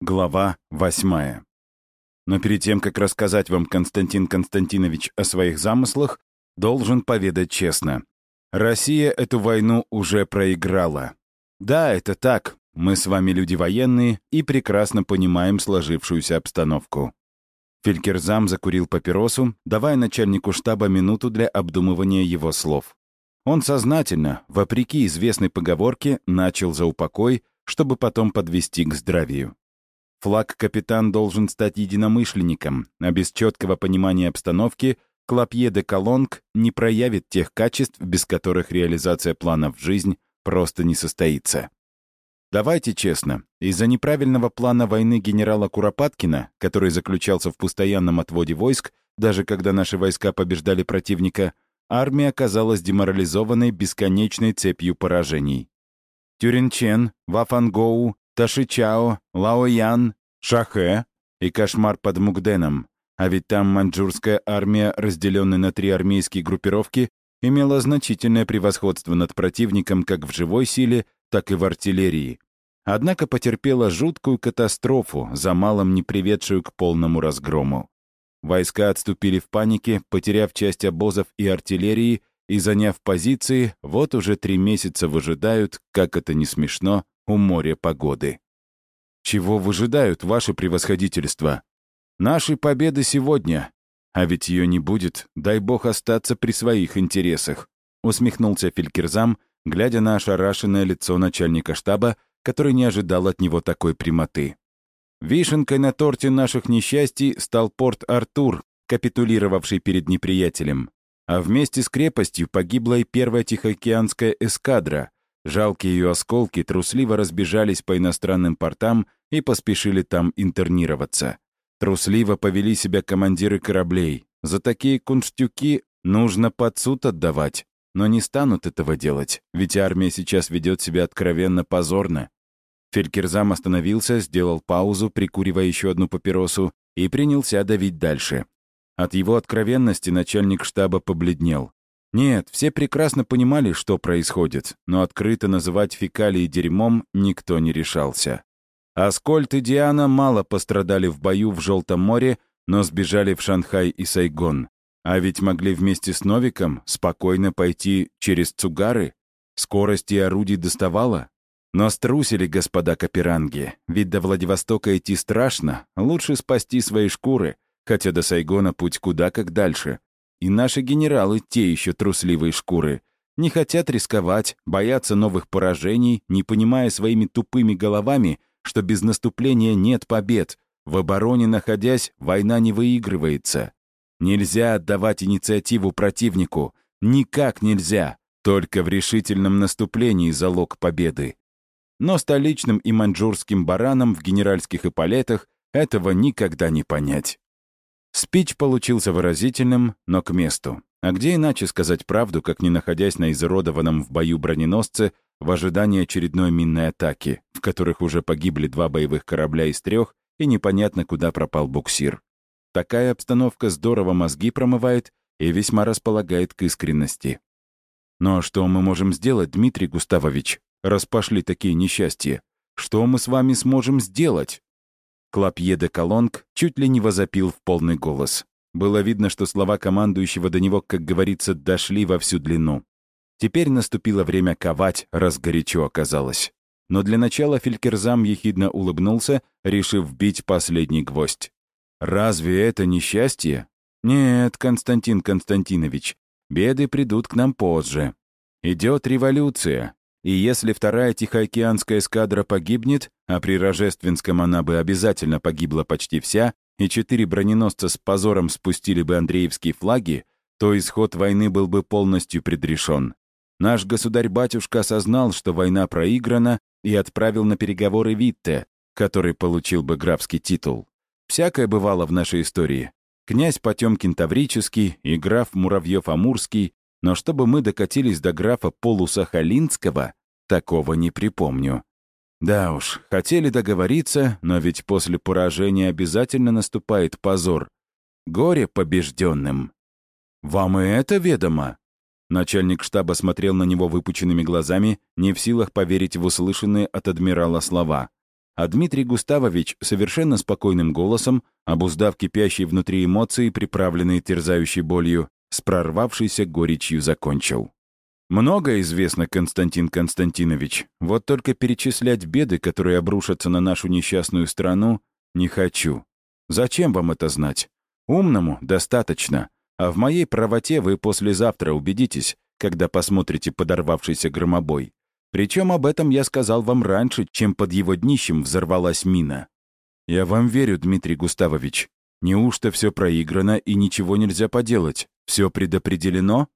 Глава восьмая. Но перед тем, как рассказать вам Константин Константинович о своих замыслах, должен поведать честно. Россия эту войну уже проиграла. Да, это так. Мы с вами люди военные и прекрасно понимаем сложившуюся обстановку. Фелькерзам закурил папиросу, давая начальнику штаба минуту для обдумывания его слов. Он сознательно, вопреки известной поговорке, начал за упокой, чтобы потом подвести к здравию. Флаг-капитан должен стать единомышленником, а без четкого понимания обстановки Клопье де Колонг не проявит тех качеств, без которых реализация планов в жизнь просто не состоится. Давайте честно, из-за неправильного плана войны генерала Куропаткина, который заключался в постоянном отводе войск, даже когда наши войска побеждали противника, армия оказалась деморализованной бесконечной цепью поражений. Тюринчен, Вафангоу, Ташичао, Лаоян, Шахэ и кошмар под Мугденом. А ведь там маньчжурская армия, разделенная на три армейские группировки, имела значительное превосходство над противником как в живой силе, так и в артиллерии. Однако потерпела жуткую катастрофу, за малым не приведшую к полному разгрому. Войска отступили в панике, потеряв часть обозов и артиллерии, и, заняв позиции, вот уже три месяца выжидают, как это не смешно, у моря погоды. Чего выжидают ваше превосходительство? Нашей победы сегодня. А ведь ее не будет, дай бог остаться при своих интересах. Усмехнулся Фелькерзам, глядя на ошарашенное лицо начальника штаба, который не ожидал от него такой прямоты. Вишенкой на торте наших несчастий стал порт Артур, капитулировавший перед неприятелем. А вместе с крепостью погибла и первая Тихоокеанская эскадра, Жалкие ее осколки трусливо разбежались по иностранным портам и поспешили там интернироваться. Трусливо повели себя командиры кораблей. За такие кунштюки нужно под суд отдавать. Но не станут этого делать, ведь армия сейчас ведет себя откровенно позорно. Фелькерзам остановился, сделал паузу, прикуривая еще одну папиросу, и принялся давить дальше. От его откровенности начальник штаба побледнел. Нет, все прекрасно понимали, что происходит, но открыто называть фекалии дерьмом никто не решался. Аскольд и Диана мало пострадали в бою в Желтом море, но сбежали в Шанхай и Сайгон. А ведь могли вместе с Новиком спокойно пойти через Цугары. Скорости орудий доставало. Но струсили господа Каперанги, ведь до Владивостока идти страшно, лучше спасти свои шкуры, хотя до Сайгона путь куда как дальше. И наши генералы, те еще трусливые шкуры, не хотят рисковать, боятся новых поражений, не понимая своими тупыми головами, что без наступления нет побед. В обороне находясь, война не выигрывается. Нельзя отдавать инициативу противнику. Никак нельзя. Только в решительном наступлении залог победы. Но столичным и маньчжурским баранам в генеральских эполетах этого никогда не понять. Спич получился выразительным, но к месту. А где иначе сказать правду, как не находясь на изуродованном в бою броненосце в ожидании очередной минной атаки, в которых уже погибли два боевых корабля из трех, и непонятно, куда пропал буксир. Такая обстановка здорово мозги промывает и весьма располагает к искренности. Но что мы можем сделать, Дмитрий Густавович, раз пошли такие несчастья? Что мы с вами сможем сделать? Клопье де Колонг чуть ли не возопил в полный голос. Было видно, что слова командующего до него, как говорится, дошли во всю длину. Теперь наступило время ковать, раз горячо оказалось. Но для начала Фелькерзам ехидно улыбнулся, решив вбить последний гвоздь. «Разве это несчастье?» «Нет, Константин Константинович, беды придут к нам позже. Идет революция, и если вторая Тихоокеанская эскадра погибнет, а при Рожественском она бы обязательно погибла почти вся, и четыре броненосца с позором спустили бы Андреевские флаги, то исход войны был бы полностью предрешен. Наш государь-батюшка осознал, что война проиграна, и отправил на переговоры Витте, который получил бы графский титул. Всякое бывало в нашей истории. Князь Потемкин Таврический и граф Муравьев-Амурский но чтобы мы докатились до графа Полусахалинского, такого не припомню. Да уж, хотели договориться, но ведь после поражения обязательно наступает позор. Горе побежденным. Вам и это ведомо? Начальник штаба смотрел на него выпученными глазами, не в силах поверить в услышанные от адмирала слова. а Дмитрий Густавович совершенно спокойным голосом, обуздав кипящие внутри эмоции, приправленные терзающей болью, с прорвавшейся горечью закончил. «Много известно, Константин Константинович. Вот только перечислять беды, которые обрушатся на нашу несчастную страну, не хочу. Зачем вам это знать? Умному достаточно. А в моей правоте вы послезавтра убедитесь, когда посмотрите подорвавшийся громобой. Причем об этом я сказал вам раньше, чем под его днищем взорвалась мина. Я вам верю, Дмитрий Густавович. Неужто все проиграно и ничего нельзя поделать? Все предопределено?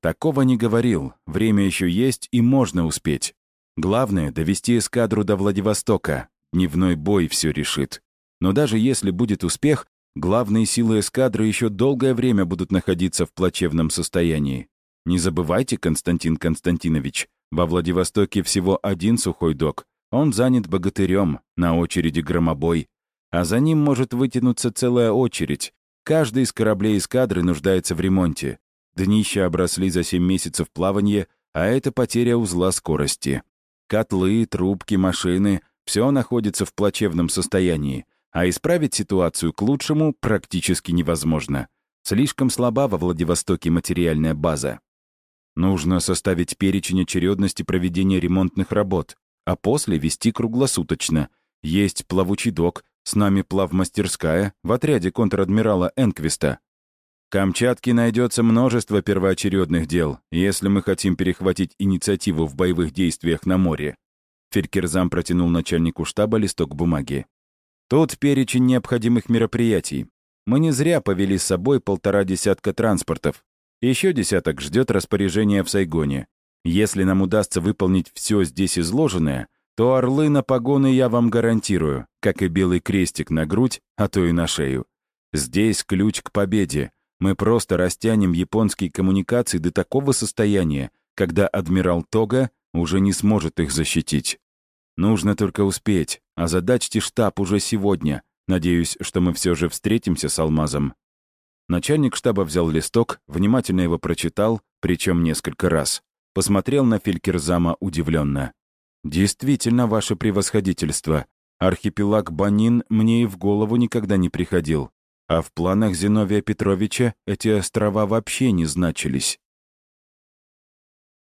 Такого не говорил. Время еще есть и можно успеть. Главное — довести эскадру до Владивостока. Дневной бой все решит. Но даже если будет успех, главные силы эскадры еще долгое время будут находиться в плачевном состоянии. Не забывайте, Константин Константинович, во Владивостоке всего один сухой док. Он занят богатырем, на очереди громобой. А за ним может вытянуться целая очередь. Каждый из кораблей эскадры нуждается в ремонте. Днища обросли за 7 месяцев плавания, а это потеря узла скорости. Котлы, трубки, машины — все находится в плачевном состоянии, а исправить ситуацию к лучшему практически невозможно. Слишком слаба во Владивостоке материальная база. Нужно составить перечень очередности проведения ремонтных работ, а после вести круглосуточно. Есть плавучий док, с нами плавмастерская в отряде контр-адмирала Энквиста. Камчатке найдется множество первоочередных дел, если мы хотим перехватить инициативу в боевых действиях на море. Фелькерзам протянул начальнику штаба листок бумаги. Тут перечень необходимых мероприятий. Мы не зря повели с собой полтора десятка транспортов. Еще десяток ждет распоряжения в Сайгоне. Если нам удастся выполнить все здесь изложенное, то орлы на погоны я вам гарантирую, как и белый крестик на грудь, а то и на шею. Здесь ключ к победе. Мы просто растянем японские коммуникации до такого состояния, когда адмирал Тога уже не сможет их защитить. Нужно только успеть, а задачьте штаб уже сегодня. Надеюсь, что мы все же встретимся с Алмазом. Начальник штаба взял листок, внимательно его прочитал, причем несколько раз. Посмотрел на Фелькерзама удивленно. «Действительно, ваше превосходительство. Архипелаг Банин мне и в голову никогда не приходил. А в планах Зиновия Петровича эти острова вообще не значились».